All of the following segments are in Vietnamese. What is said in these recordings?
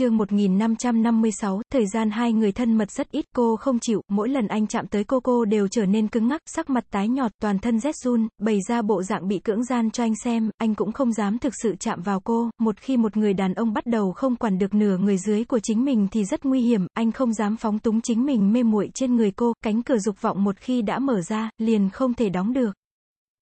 chương 1556, thời gian hai người thân mật rất ít, cô không chịu, mỗi lần anh chạm tới cô cô đều trở nên cứng ngắc, sắc mặt tái nhọt, toàn thân rét run, bày ra bộ dạng bị cưỡng gian cho anh xem, anh cũng không dám thực sự chạm vào cô, một khi một người đàn ông bắt đầu không quản được nửa người dưới của chính mình thì rất nguy hiểm, anh không dám phóng túng chính mình mê muội trên người cô, cánh cửa dục vọng một khi đã mở ra, liền không thể đóng được.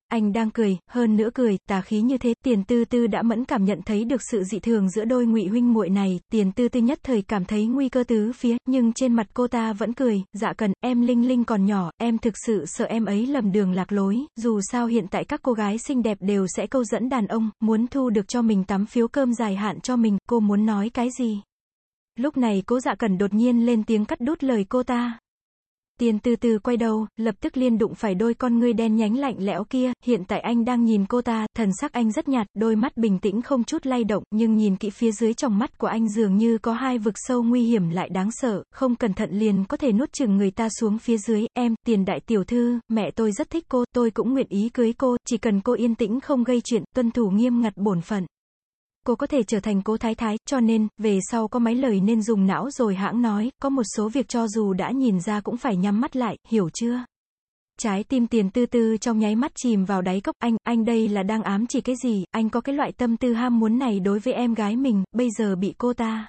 Anh đang cười, hơn nữa cười, tà khí như thế, tiền tư tư đã mẫn cảm nhận thấy được sự dị thường giữa đôi ngụy huynh muội này, tiền tư tư nhất thời cảm thấy nguy cơ tứ phía, nhưng trên mặt cô ta vẫn cười, dạ cần, em Linh Linh còn nhỏ, em thực sự sợ em ấy lầm đường lạc lối, dù sao hiện tại các cô gái xinh đẹp đều sẽ câu dẫn đàn ông, muốn thu được cho mình tắm phiếu cơm dài hạn cho mình, cô muốn nói cái gì? Lúc này cố dạ cần đột nhiên lên tiếng cắt đút lời cô ta. Tiền từ từ quay đầu, lập tức liên đụng phải đôi con ngươi đen nhánh lạnh lẽo kia, hiện tại anh đang nhìn cô ta, thần sắc anh rất nhạt, đôi mắt bình tĩnh không chút lay động, nhưng nhìn kỹ phía dưới trong mắt của anh dường như có hai vực sâu nguy hiểm lại đáng sợ, không cẩn thận liền có thể nuốt chừng người ta xuống phía dưới, em, tiền đại tiểu thư, mẹ tôi rất thích cô, tôi cũng nguyện ý cưới cô, chỉ cần cô yên tĩnh không gây chuyện, tuân thủ nghiêm ngặt bổn phận cô có thể trở thành cố thái thái, cho nên, về sau có mấy lời nên dùng não rồi hãng nói, có một số việc cho dù đã nhìn ra cũng phải nhắm mắt lại, hiểu chưa? Trái tim tiền tư tư trong nháy mắt chìm vào đáy cốc, anh, anh đây là đang ám chỉ cái gì, anh có cái loại tâm tư ham muốn này đối với em gái mình, bây giờ bị cô ta.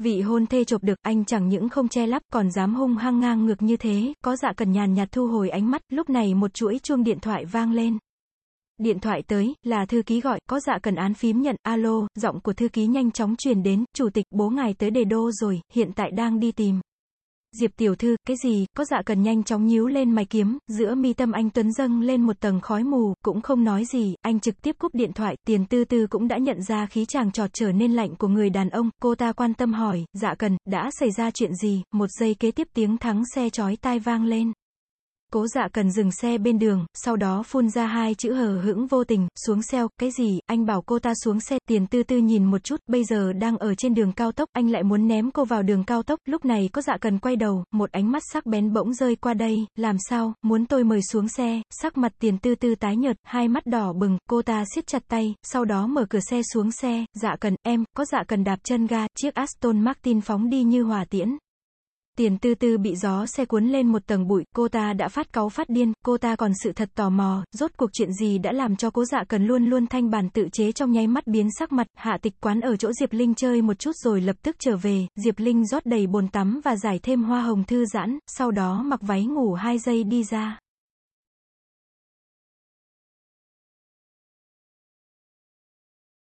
Vị hôn thê chộp được, anh chẳng những không che lắp, còn dám hung hăng ngang ngược như thế, có dạ cần nhàn nhạt thu hồi ánh mắt, lúc này một chuỗi chuông điện thoại vang lên. Điện thoại tới, là thư ký gọi, có dạ cần án phím nhận, alo, giọng của thư ký nhanh chóng truyền đến, chủ tịch, bố ngài tới đề đô rồi, hiện tại đang đi tìm. Diệp tiểu thư, cái gì, có dạ cần nhanh chóng nhíu lên mày kiếm, giữa mi tâm anh Tuấn dâng lên một tầng khói mù, cũng không nói gì, anh trực tiếp cúp điện thoại, tiền tư tư cũng đã nhận ra khí chàng trọt trở nên lạnh của người đàn ông, cô ta quan tâm hỏi, dạ cần, đã xảy ra chuyện gì, một giây kế tiếp tiếng thắng xe chói tai vang lên. Cố dạ cần dừng xe bên đường, sau đó phun ra hai chữ hờ hững vô tình, xuống xeo, cái gì, anh bảo cô ta xuống xe, tiền tư tư nhìn một chút, bây giờ đang ở trên đường cao tốc, anh lại muốn ném cô vào đường cao tốc, lúc này có dạ cần quay đầu, một ánh mắt sắc bén bỗng rơi qua đây, làm sao, muốn tôi mời xuống xe, sắc mặt tiền tư tư tái nhợt, hai mắt đỏ bừng, cô ta siết chặt tay, sau đó mở cửa xe xuống xe, dạ cần, em, có dạ cần đạp chân ga, chiếc Aston Martin phóng đi như hỏa tiễn, Tiền tư tư bị gió xe cuốn lên một tầng bụi, cô ta đã phát cáu phát điên, cô ta còn sự thật tò mò, rốt cuộc chuyện gì đã làm cho cố dạ cần luôn luôn thanh bản tự chế trong nháy mắt biến sắc mặt, hạ tịch quán ở chỗ Diệp Linh chơi một chút rồi lập tức trở về, Diệp Linh rót đầy bồn tắm và giải thêm hoa hồng thư giãn, sau đó mặc váy ngủ hai giây đi ra.